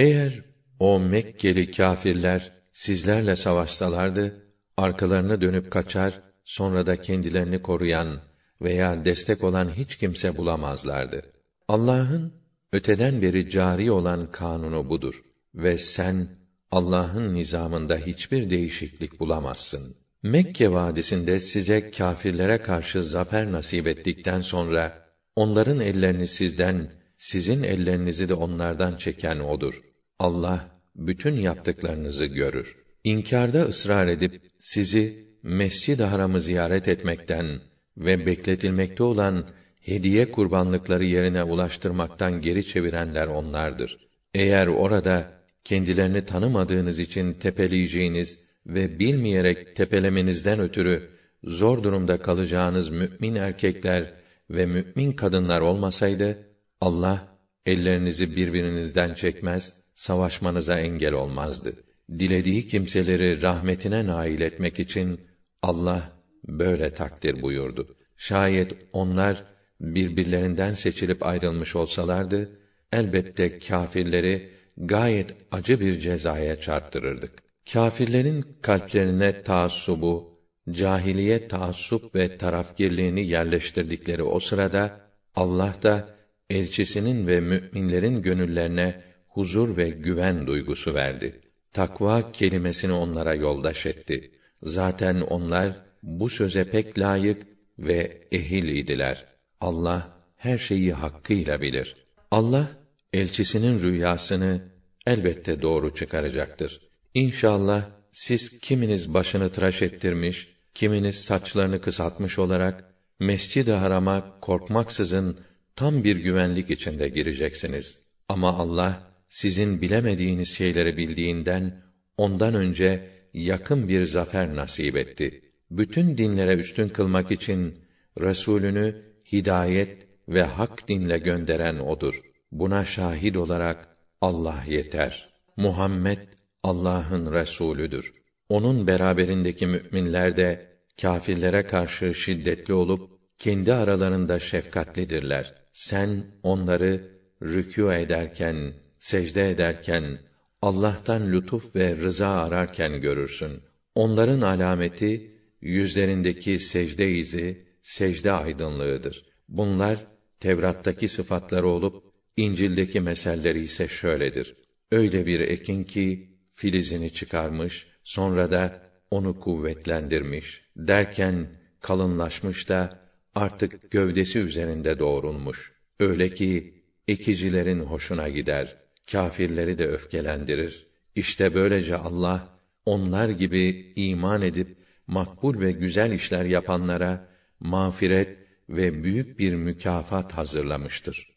Eğer o Mekkeli kâfirler sizlerle savaşsalardı, arkalarını dönüp kaçar, sonra da kendilerini koruyan veya destek olan hiç kimse bulamazlardı. Allah'ın öteden beri cari olan kanunu budur ve sen Allah'ın nizamında hiçbir değişiklik bulamazsın. Mekke vadisinde size kâfirlere karşı zafer nasip ettikten sonra onların ellerini sizden, sizin ellerinizi de onlardan çeken odur. Allah bütün yaptıklarınızı görür. İnkarda ısrar edip sizi Mescid-i Haram'ı ziyaret etmekten ve bekletilmekte olan hediye kurbanlıkları yerine ulaştırmaktan geri çevirenler onlardır. Eğer orada kendilerini tanımadığınız için tepeleyeceğiniz ve bilmeyerek tepelemenizden ötürü zor durumda kalacağınız mümin erkekler ve mümin kadınlar olmasaydı Allah ellerinizi birbirinizden çekmez, savaşmanıza engel olmazdı. Dilediği kimseleri rahmetine nail etmek için Allah böyle takdir buyurdu. Şayet onlar birbirlerinden seçilip ayrılmış olsalardı elbette kâfirleri gayet acı bir cezaya çarptırırdık. Kâfirlerin kalplerine taassubu, cahiliye taassup ve tarafgirliğini yerleştirdikleri o sırada Allah da elçisinin ve müminlerin gönüllerine huzur ve güven duygusu verdi. Takva kelimesini onlara yoldaş etti. Zaten onlar bu söze pek layık ve ehil idiler. Allah her şeyi hakkıyla bilir. Allah elçisinin rüyasını elbette doğru çıkaracaktır. İnşallah siz kiminiz başını tıraş ettirmiş, kiminiz saçlarını kısaltmış olarak Mescid-i Haram'a korkmaksızın tam bir güvenlik içinde gireceksiniz. Ama Allah sizin bilemediğiniz şeyleri bildiğinden ondan önce yakın bir zafer nasip etti. Bütün dinlere üstün kılmak için Resulünü hidayet ve hak dinle gönderen odur. Buna şahit olarak Allah yeter. Muhammed Allah'ın resulüdür. Onun beraberindeki müminler de kâfirlere karşı şiddetli olup kendi aralarında şefkatlidirler. Sen onları rükû ederken, secde ederken, Allah'tan lütuf ve rıza ararken görürsün. Onların alameti yüzlerindeki secde izi, secde aydınlığıdır. Bunlar Tevrat'taki sıfatları olup İncil'deki meselleri ise şöyledir. Öyle bir ekin ki filizini çıkarmış, sonra da onu kuvvetlendirmiş derken kalınlaşmış da artık gövdesi üzerinde doğrulmuş. Öyle ki ekicilerin hoşuna gider, kâfirleri de öfkelendirir. İşte böylece Allah onlar gibi iman edip makbul ve güzel işler yapanlara mağfiret ve büyük bir mükafat hazırlamıştır.